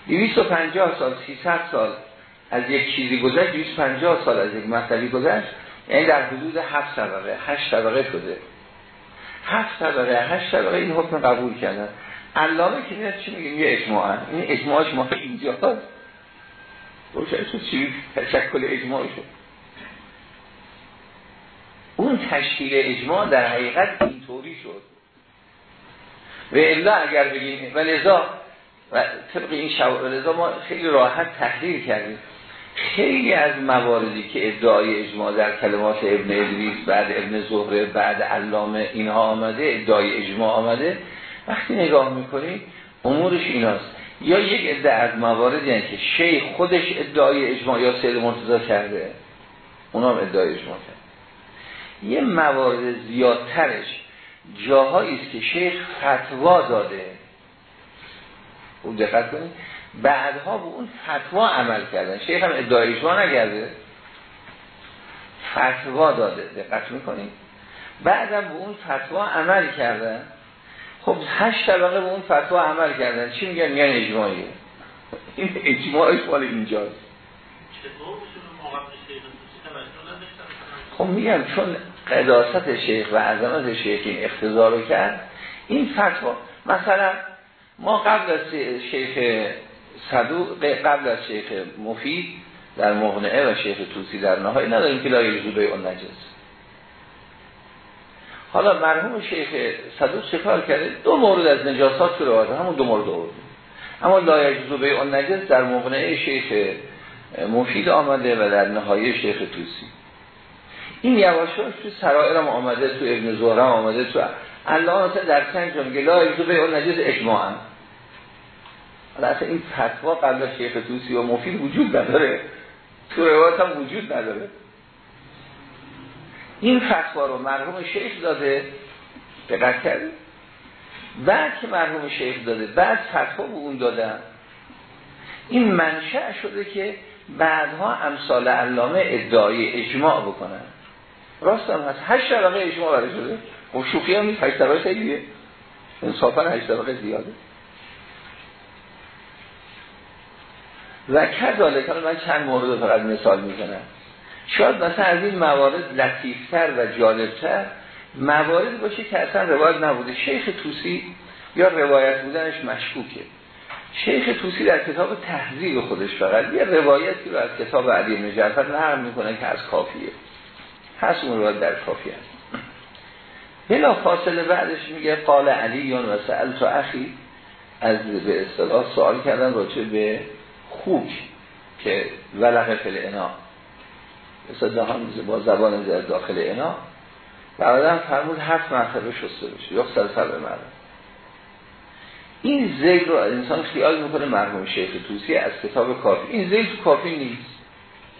250 سال 300 سال از یک چیزی گذشت 250 سال از یک مطلبی گذشت. یعنی در حدود 7 طبقه 8 طبقه شده. 7 طبقه 8 طبقه این حکم قبول کردن. علامه که میاد چی میگیم یه اجماع این اجماعش ما اینجا هست روشن شد چی؟ تشکل اجماع شد. اون تشکیل اجماع در حقیقت اینطوری شد. و الا اگر بگیم و لذا و طبق این شواهد لذا ما خیلی راحت تحلیل کردیم. خیلی از مواردی که ادعای اجماع در کلمات ابن ادریس بعد ابن زهره بعد علامه اینها آمده ادعای اجماع آمده وقتی نگاه می‌کنیم امورش ایناست. یا یک ادعا از موارد یعنی که شیخ خودش ادعای اجماع یا سید مرتضی کرده اونا هم ادعای اجماع کرده. یه موارد زیادترش جاهایی است که شیخ فتوا داده. اون دقت کنید. بعدها به اون فتوا عمل کردن. شیخ هم ادعای اجماع نگرده فتوا داده. دقت می‌کنید؟ بعدم به اون فتوا عمل کردن. خب هشت طبقه به اون فتوا عمل کردن. چی میگن؟ میگن اجماعیه این اجماعش مال اینجاست. خب میگم چون قداست شیخ و عظمت شیخ این اختزا رو کرد. این فتوا مثلا ما قبل از شیخ صدوق قبل از شیخ مفید در مغنعه و شیخ توسی در نهایی نداریم که لایه جوبه اون نجس. حالا مرحوم شیخ صدوق چکار کرده؟ دو مورد از نجاسات رو آورده همون دو مورد آورده اما لایه جوبه اون نجس در مغنعه شیخ مفید آمده و در نهایی شیخ توسی این یواشاش تو سرائرم آمده تو ابن زهرم آمده تو الله مثلا در سنگ میگه لا یجوز به اون نجس اجماعا. اصلا این فتوا قبل شیخ توسی و مفید وجود نداره. تو روایت هم وجود نداره. این فتوا رو مرحوم شیخ داده دقت کردید بعد که مرحوم شیخ داده بعد فتوا به اون دادن. این منشأ شده که بعدها امثال علامه ادعای اجماع بکنن. راست هم هست. هشت طبقه اجماع برای شده. خب شوخی هم نیست. هشت طبقه خیلیه. انصافا هشت طبقه زیاده. و کذالک من چند مورد فقط مثال می‌زنم. شاید مثلا از این موارد لطیفتر و جالبتر موارد باشه که اصلا روایت نبوده. شیخ توسی یا روایت بودنش مشکوکه. شیخ توسی در کتاب تحضیب خودش فقط یه روایتی رو از کتاب علی بن جعفر نقل می‌کنه که از کافیه. هست اون روایت در کافی هست. بلا فاصله بعدش میگه قال علی و سأل تو اخی از به اصطلاح سوال کردن راجع به خوک که ولغ فل انا دهان با زبان زیر داخل انا برادرم فرمود هفت مرتبه شسته بشه یا سر سر مرد. این زید رو انسان خیال می‌کنه مرحوم شیخ توسی از کتاب کافی. این زید تو کافی نیست.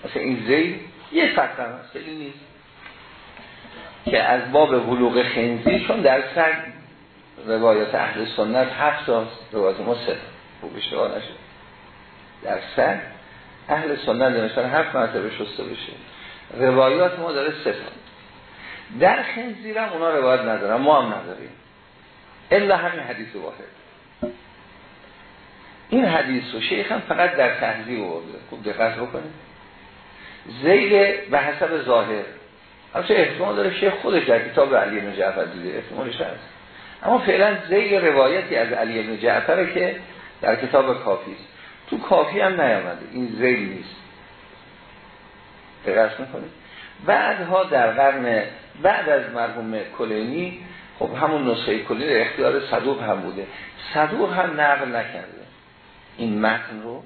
مثلا این زید یه فقر هست خیلی نیست. که از باب ولوق خنزی چون در سر روایات اهل سنت هفت هست روایات ما سه خوب اشتباه نشد در سر اهل سنت نمیشتن هفت مرتبه شسته بشه. روایات ما داره سه در خنزیرم اونا روایت ندارن ما هم نداریم. الا همین حدیث واحد. این حدیث و شیخ هم فقط در تحضیب آورده. خوب دقت بکنید. زیل به حسب ظاهر. البته احتمال داره شیخ خودش در کتاب علی بن جعفر دیده احتمالش هست. اما فعلا زیل روایتی از علی بن جعفر که در کتاب کافی است. تو کافی هم نیامده. این زیل نیست. دقت می‌کنید بعدها در قرن بعد از مرحوم کلینی خب همون نسخه کلی اختیار صدوق هم بوده. صدوق هم نقل نکرده. این متن رو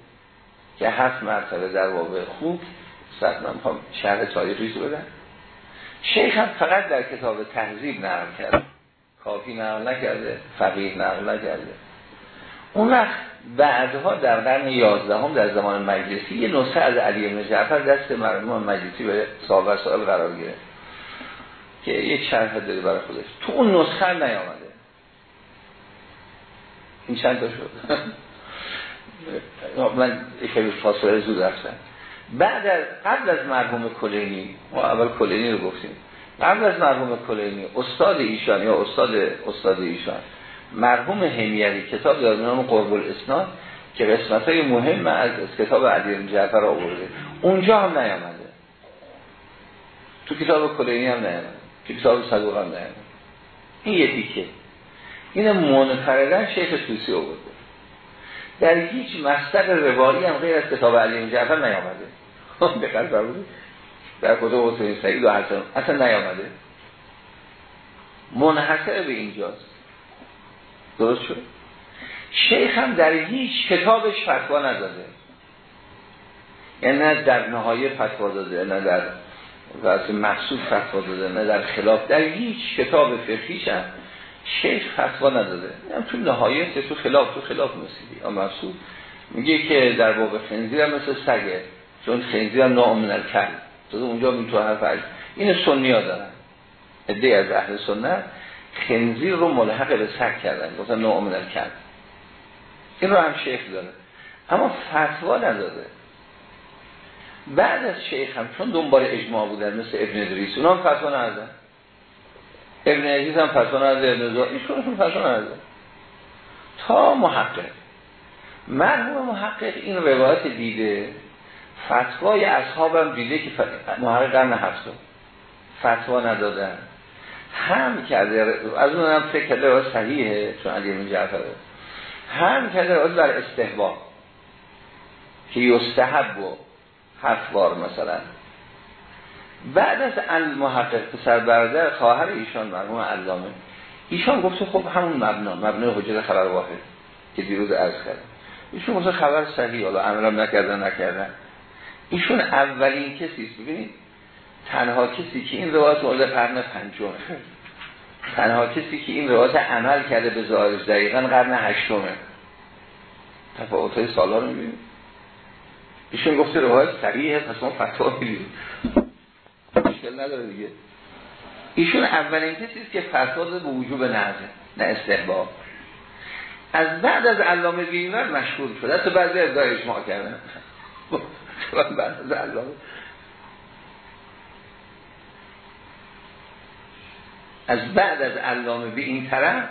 که هفت مرتبه در واقع خوب من شهر تاریخی رو بدن شیخ هم فقط در کتاب تهذیب نقل کرده. کافی نقل نکرده فقیه نقل نکرده. اون وقت بعدها در قرن یازدهم در زمان مجلسی یه نسخه از علی بن جعفر دست مرحوم مجلسی به صاحب سوال قرار گرفت که یک شرح داره برای خودش. تو اون نسخه نیامده. این چند تا شد؟ من یک فاصله زود رفتم. بعد از قبل از مرحوم کلینی ما اول کلینی رو گفتیم. قبل از مرحوم کلینی استاد ایشان یا استاد استاد ایشان مرحوم همیری کتاب داره نام قرب الاسناد که قسمت های مهم از کتاب علی جعفر آورده. اونجا هم نیامده. تو کتاب کلینی هم نیامده. تو کتاب صدوق هم نیامده. این یه دیکه این منفردن شیخ توسی آورده. در هیچ مصدر روایی هم غیر از کتاب علی جعفر نیامده. دقت فرمودید در کتاب حسین سعید و حسن. اصلا نیامده. منحصر به اینجاست. درست شد؟ شیخ هم در هیچ کتابش فتوا نداده. یعنی نه در نهایه فتوا داده نه در واسه مقصود فتوا داده نه در خلاف. در هیچ کتاب فقهیش هم شیخ فتوا نداده. یعنی تو نهایه تو خلاف تو خلاف نسیدی اما میگه که در باب خنزیر هم مثل سگه چون خنزیر هم نامن الکل تو اونجا می‌تونه حرف این سنی ها دارن. ادهی از اهل سنت. خنزیر رو ملحق به سگ کردن گفتن نوع کرد این رو هم شیخ داره. اما فتوا نداده. بعد از شیخ هم چون دنبال اجماع بودن مثل ابن ادریس هم فتوا ندادن. ابن عزیز هم فتوا نداده ابن زا ایشون هم فتوا نداده. تا محقق. مرحوم محقق این روایت دیده فتوای اصحابم دیده که محقق قرن هفتم. فتوا ندادن. هم کرده. از اون هم فکر کرده صحیحه چون علی بن جعفر هم کرده از بر استحباب. که یستحب و هفت بار مثلا. بعد از المحقق پسر برادر خواهر ایشان مرحوم علامه. ایشان گفته خب همون مبنا مبنای حجت خبر واحد که دیروز عرض کرد ایشون گفته خبر صحیح حالا عملا نکردن نکردن. ایشون اولین کسی است. ببینید تنها کسی که این روایت مورد قرن پنجم تنها کسی که این روایت عمل کرده به ظاهرش دقیقا قرن هشتمه. تفاوت های سالا رو می‌بینیم. ایشون گفته روایت صحیحه پس ما فتوا میدیم. مشکل نداره دیگه. ایشون اولین کسی است که فتوا به وجوب نهزه نه استحباب. از بعد از علامه بیمار مشهور شده. تو بعضی از اجماع کردن. بعد از علامه. از بعد از علامه به این طرف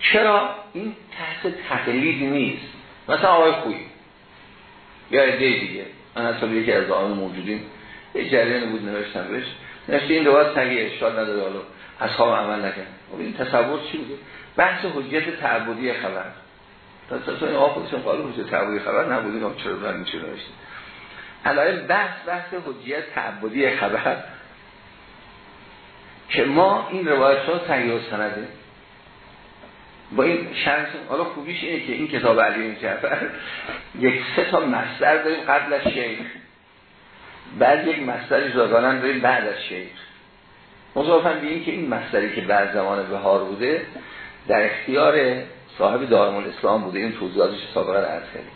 چرا این تحت تقلید نیست؟ مثلا آقای خویی یا ایده دیگه. من اصلا یکی از آن موجودین یه جریان بود نوشتم بهش. نوشته این روایت صحیح اشکال نداره حالا اصحاب عمل نکن خب این تصور چی بوده بحث حجیت تعبدی خبر. تا این آقا خودشون قالب حجیت تعبدی خبر این چرا برمی چه نوشته علایه بحث بحث حجیت تعبدی خبر. که ما این روایت ها صحیح و سنده. با این شرط حالا خوبیش اینه که این کتاب علی جعفر یک سه تا مصدر داریم قبل از شیخ. بعد یک مصدر جداگانه داریم بعد از شیخ. مضافا به این که این مصدری که بعد زمان بهار بوده در اختیار صاحب دارم الاسلام بوده. این توضیحاتش سابقه عرض کردیم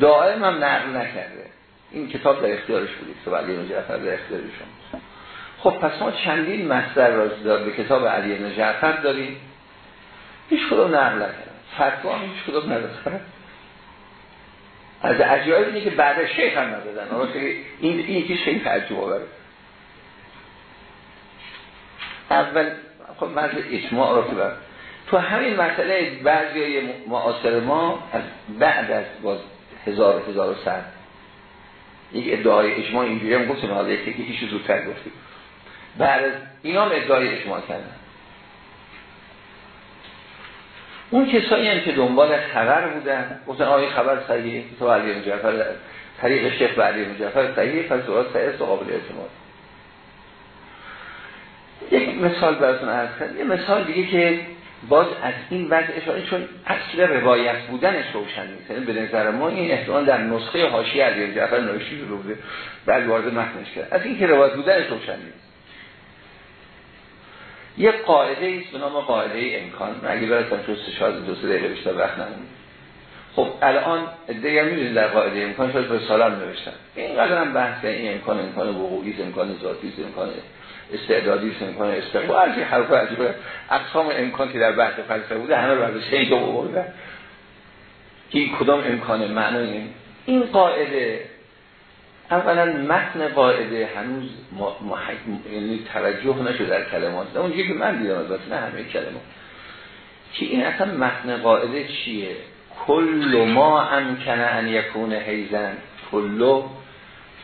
دائم هم نقل نکرده. این کتاب در اختیارش بوده. کتاب علی جعفر در اختیارشون خب پس ما چندین مصدر را به کتاب علی جعفر داریم. هیچ کدوم نقل نکردن. فتوا هیچ کدوم ندادن از عجایب اینه که بعد شیخ هم ندادن. این این که خیلی تعجب آوره اول خب مرز اجماع را که تو همین مسئله بعضی های معاصر ما از بعد از باز هزار هزار و سر یک ادعای اجماع اینجوری هم گفتیم. حالا یکی یکیشو زودتر گفتیم. بعد اینا هم ادعای اجماع کردن. اون کسایی هم که دنبال خبر بودن گفتن آقای خبر صحیحه. تو علی مجفر طریق شیخ علی مجفر صحیحه پس درست صحیح قابل اعتماد. یک مثال براتون عرض کنم یه مثال دیگه که باز از این وضع اشاره چون اصل روایت بودنش روشن نیست. یعنی به نظر ما این احتمال در نسخه حاشیه علی جعفر نوشتی رو بوده بعد وارد متنش کرد. از این که روایت بودنش روشن نیست. یه قاعده است به نام قاعده امکان. اگه براتون تو شاید دو سه دقیقه بیشتر وقت نمونه خب الان دیگه می‌دونید در قاعده امکان شاید به سالم نوشتن. اینقدر هم بحث این امکان امکان وقوعی امکان ذاتی امکان استعدادی امکان استقبال از این حرف عجیبه. اقسام امکان که در بحث فلسفه بوده همه رو دو بردن. که کدام امکان معنی این قاعده اولا متن قاعده هنوز یعنی توجه نشده در کلمات. اونجایی که من دیدم از نه همه کلمات. که این اصلا متن قاعده چیه؟ کل ما امکنه ان یکون حیزن. کلو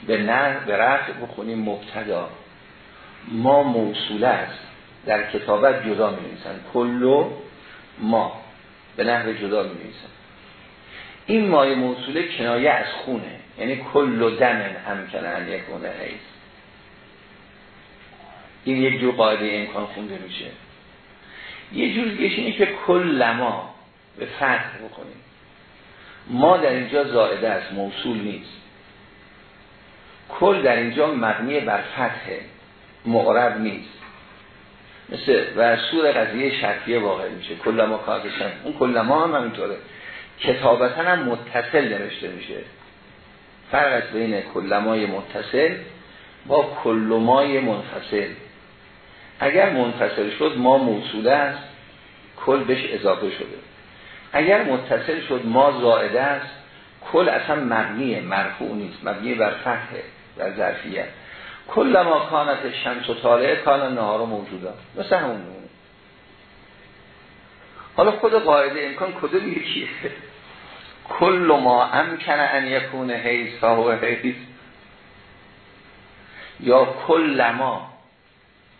به نه به رفع بخونیم مبتدا. ما موصوله است. در کتابت جدا می نویسن کلو ما به نحو جدا می نویسن این مای موصوله کنایه از خونه. یعنی کل دم امکنه ان یکونه حیث این یک جور قاعده امکان خونده میشه. یه جور دیگه اینه که کل ما به فتح بکنیم. ما در اینجا زائده است موصول نیست. کل در اینجا مبنی بر فتحه معرب نیست. مثل و سور قضیه شرطیه واقع میشه. کل ما اون کل ما هم همینطوره. کتابتا هم متصل نوشته میشه. فرق بین کلمای متصل با کلمای منفصل. اگر منفصل شد ما موصوله است کل بهش اضافه شده. اگر متصل شد ما زائده است کل اصلا مبنیه مرفوع نیست مبنی بر فتحه در ظرفیت. کل ما کانت شمس و طالعه کان نهارو موجوده. مثل همون. حالا خود قاعده امکان کدوم یکیه؟ کل ما امکنه ان یکون حیث فهو حیث یا کل ما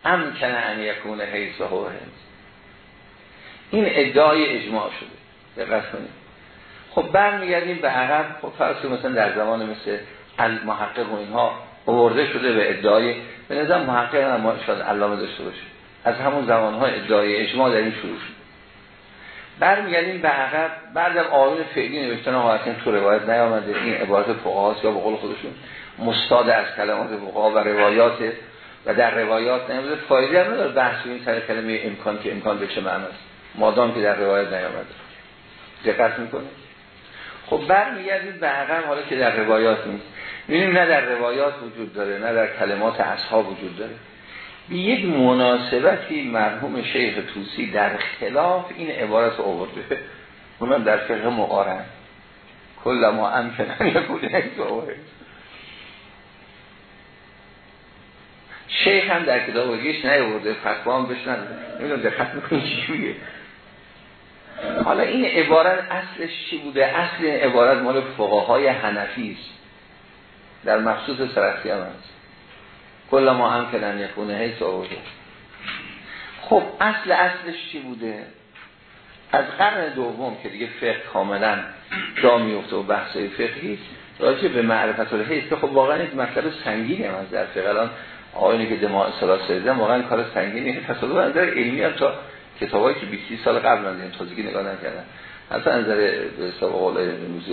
امکنه ان یکون حیث فهو حیث این ادعای اجماع شده. دقت کنید. خب برمیگردیم به عقب. خب فرض مثلا در زمان مثل المحقق و اینها آورده شده به ادعای به نظر محقق هم شاید علامه داشته باشه. از همون زمانهای ادعای اجماع در این شروع شد. برمیگردیم به عقب. بعدم آیون فعلی نوشتن آقا اصلا تو روایت نیامده. این عبارت فقهاست یا به قول خودشون مستاد از کلمات فقها و روایات و در روایات نیامده. فایده هم نداره بحث این سر کلمه امکان که امکان به چه معنی است مادام که در روایت نیامده. دقت می‌کنه خب برمیگردیم به عقب حالا که در روایات نیست. می‌بینیم نه در روایات وجود داره نه در کلمات اصحاب وجود داره. یک مناسبتی مرحوم شیخ توسی در خلاف این عبارت آورده. اونم در فقه مقارن کل ما امکنن یکونه شیخ هم در کتاب وگیش نیورده فتوا هم نداره نمی‌دونم دقت می‌کنی چی حالا این عبارت اصلش چی بوده؟ اصل این عبارت مال فقهای حنفی است. در مخصوص سرخی هم هست کل ما هم کنن یکونه حیث آورده. خب اصل اصلش چی بوده؟ از قرن دوم که دیگه فقه کاملا جا میفته و بحث فقهی راجع به معرفت الحیث که خب واقعا این مطلب سنگینی هم از در فقه. الان که دماغ اصلاح سریدن واقعا کار سنگینی تصادف از در علمی هم تا کتابایی که 20 سال قبل من این تازگی نگاه نکردن. حتی از نظر به حساب قول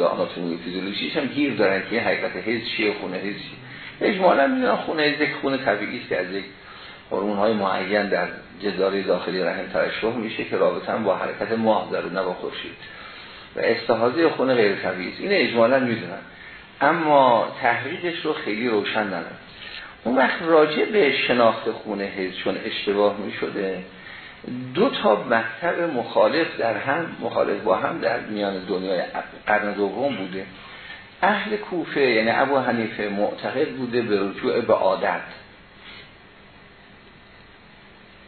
آناتومی فیزیولوژیش هم گیر دارن که حقیقت حیث چیه خونه حیث چیه. اجمالا می‌دونن خونه یک خونه طبیعی است که از یک هورمون های معین در جداری داخلی رحم ترشح میشه که رابطه هم با حرکت ماه داره نه با خورشید و استحاضه خونه غیر طبیعی است. این اجمالا می‌دونن. اما تحریکش رو خیلی روشن ندارن. اون وقت راجع به شناخت خونه حیث چون اشتباه می‌شده دو تا مکتب مخالف در هم مخالف با هم در میان دنیای قرن دوم بوده. اهل کوفه یعنی ابو حنیفه معتقد بوده به رجوع به عادت.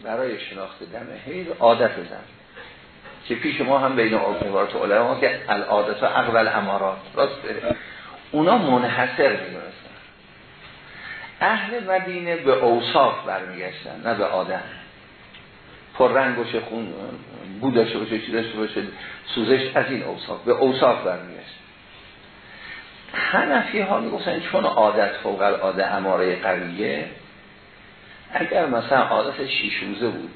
برای شناخت دم حیض عادت زن که پیش ما هم بین عبارت علما که العادت و اقبل امارات راست اونا منحصر می‌دونستن. اهل مدینه به اوصاف برمیگشتن نه به آدم پر رنگ باشه خون بود داشته باشه چی باشه سوزش از این اوصاف. به اوصاف برمیگشت حنفی ها می‌گفتن چون عادت فوق العاده اماره قویه اگر مثلا عادت شیش روزه بود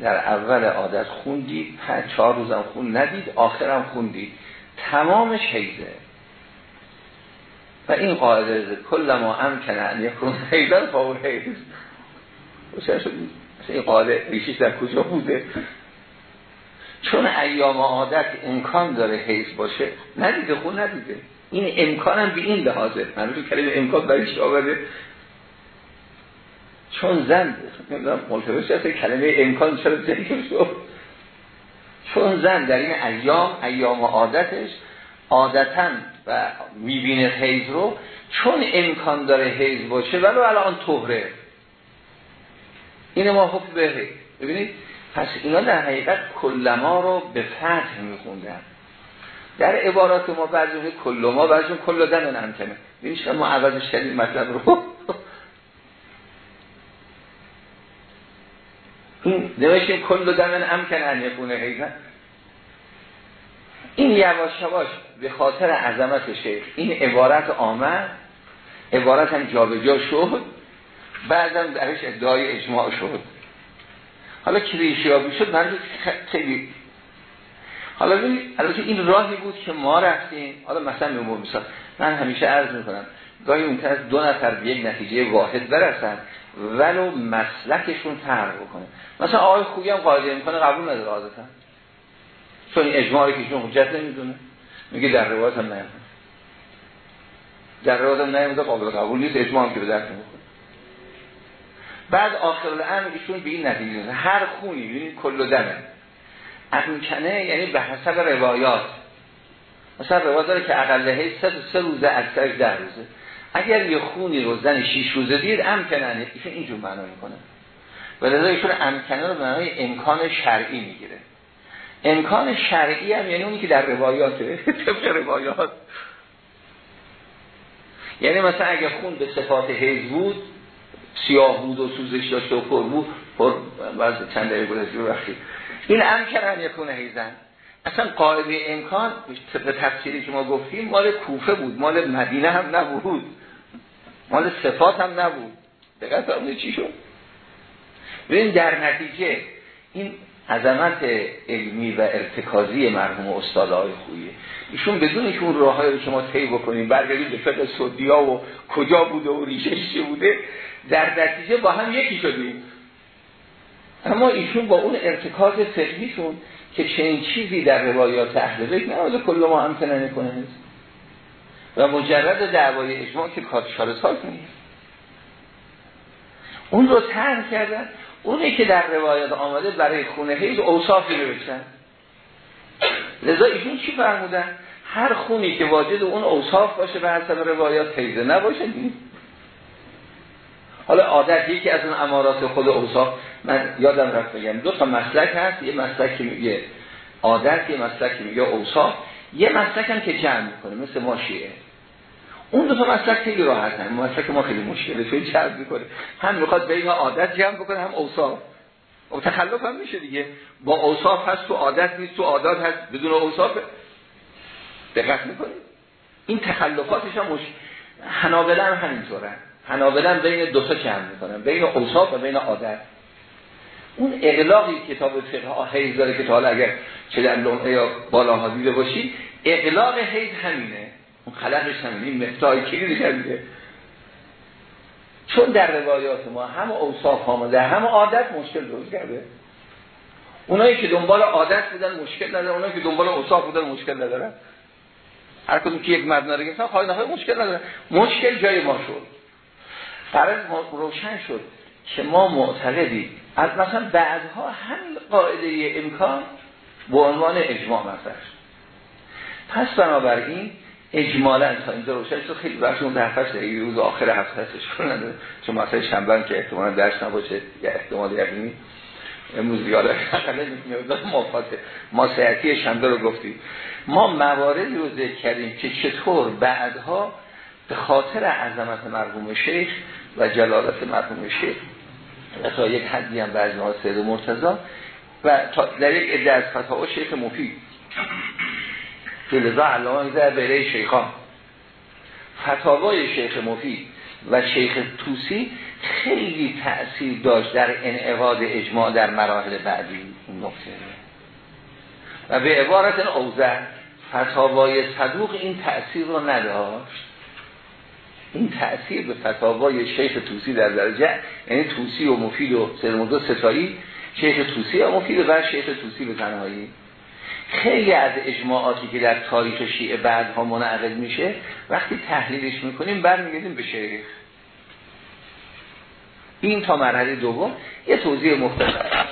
در اول عادت خون دید پنج چهار روزم خون ندید آخرم خون دید تمامش حیزه و این قاعده کل ما امکنه ان یکون حیزن فاول حیز این قاعده ریشش در کجا بوده؟ چون ایام عادت امکان داره حیز باشه ندیده خون ندیده. این امکانم به این لحاظه. من کلمه امکان برایش آورده؟ چون زن نمی‌دونم ملتبس کلمه امکان چرا شد چون زن در این ایام ایام عادتش عادتا و می‌بینه حیز رو چون امکان داره حیز باشه ولو الان طهره. این ما حکم به ببینید پس اینا در حقیقت کلما رو به فتح میخوندن. در عبارات ما بعضی کلما بعضی کل دن امکنه ببینید ما عوض شدید مطلب رو. این کل دمن امکن ان یکونه حیزن این یواش یواش به خاطر عظمت شیخ. این عبارت آمد. عبارت هم جابجا شد. بعدم درش ادعای اجماع شد. حالا کلیشیابی شد. من خیلی حالا ببینید این راهی بود که ما رفتیم. حالا مثلا به مثال من همیشه عرض می‌کنم گاهی ممکن است دو نفر به یک نتیجه واحد برسن ولو مسلکشون فرق بکنه. مثلا آقای خوبی هم قاعده می‌کنه قبول نداره عادتا. چون این اجماعی که چون حجت نمی‌دونه. میگه در روایت هم نیمده در روایت هم نیمده قابل قبول نیست اجماع هم که به درک نمی‌کنه بعد آخر الان ایشون به این نتیجه هر خونی ببینید کل دمه. امکنه یعنی به حسب روایات. مثلا روایت داره که اقله سه, سه روزه اکثر ده روزه. اگر یه خونی رو زن شیش روزه دید امکنه ایشون اینجور معنا می‌کنه. و لذا ایشون امکنه رو معنای امکان شرعی می‌گیره. امکان شرعی هم یعنی اونی که در روایاته. طبق روایات. یعنی مثلا اگر خون به صفات حیض بود سیاه بود و سوزش داشته و پر بود پر بعض چند دقیقه گذشته وقتی این امکنه یکونه حیزن. اصلا قاعده امکان به تفسیری که ما گفتیم مال کوفه بود مال مدینه هم نبود. مال صفات هم نبود. دقیقه فرمونه چی شد؟ ببین در نتیجه این عظمت علمی و ارتکازی مرحوم استادهای خویه. ایشون بدون که اون راههایی رو شما طی بکنیم برگردید به فقه سودیا و کجا بوده و ریشش بوده در نتیجه با هم یکی شدیم. اما ایشون با اون ارتکاز فقهیشون که چنین چیزی در روایات اهل بیت نه کل ما هم کنه و مجرد دعوای اجماع که کار ساز نیست اون رو ترک کردن اونی که در روایات آمده برای خونه حیض اوصافی بشن لذا ایشون چی فرمودن؟ هر خونی که واجد اون اوصاف باشه به حسب روایات حیضه نباشه نیست حالا عادت یکی از اون امارات خود اوصاف من یادم رفت بگم دو تا مسلک هست یه مسلک که میگه عادت یه مسلک میگه اوصاف یه مسلک هم که جمع می‌کنه مثل ما شیعه. اون دو تا مسلک خیلی راحت هم مسلک ما خیلی مشکله توی جمع می‌کنه. هم می‌خواد بین عادت جمع بکنه هم اوصاف و تخلف هم میشه دیگه. با اوصاف هست تو عادت نیست تو عادت هست بدون اوصاف دقت می‌کنید این تخلفاتش هم مش... هم همینطوره. حنابله بین دو تا جمع می‌کنن بین اوصاف و بین عادت. اون اغلاقی کتاب فقه حیز داره که تا حالا اگر چه در لمعه یا بالاها دیده باشی اغلاق حیز همینه. اون خلقش همینه این مفتای کلیدش همینه چون در روایات ما هم اوصاف آمده هم عادت مشکل درست کرده. اونایی که دنبال عادت بودن مشکل نداره اونایی که دنبال اوصاف بودن مشکل نداره هر کدوم که یک مبنا رو گرفتن خواهی مشکل نداره مشکل جای ما شد. فرض روشن شد که ما معتقدیم. از مثلا بعدها همین قاعده امکان به عنوان اجماع مثلا پس بنابراین اجمالا تا اینجا روشن شد. خیلی برش اون درفش در روز آخر هفته هستش نداره چون مثلا شنبه که احتمالا درس نباشه یا احتمال یقینی. امروز یاد ما ما سیعتی شنبه رو گفتیم. ما مواردی رو ذکر کردیم که چطور بعدها به خاطر عظمت مرحوم شیخ و جلالت مرحوم شیخ. و تا یک حدی هم بعضی ها سید مرتضا و در یک عده از فتاوا شیخ مفید. که لذا علامه میزه بره شیخان. فتاوای شیخ مفید و شیخ توسی خیلی تأثیر داشت در انعقاد اجماع در مراحل بعدی نکته و به عبارت اوزه فتاوای صدوق این تأثیر رو نداشت. این تأثیر به فتاوای شیخ توسی در درجه یعنی توسی و مفید و سرموزو ستایی شیخ توسی و مفید و شیخ توسی به تنهایی. خیلی از اجماعاتی که در تاریخ شیعه بعدها منعقد میشه وقتی تحلیلش می‌کنیم برمیگردیم به شیخ. این تا مرحله دوم. یه توضیح مختصر.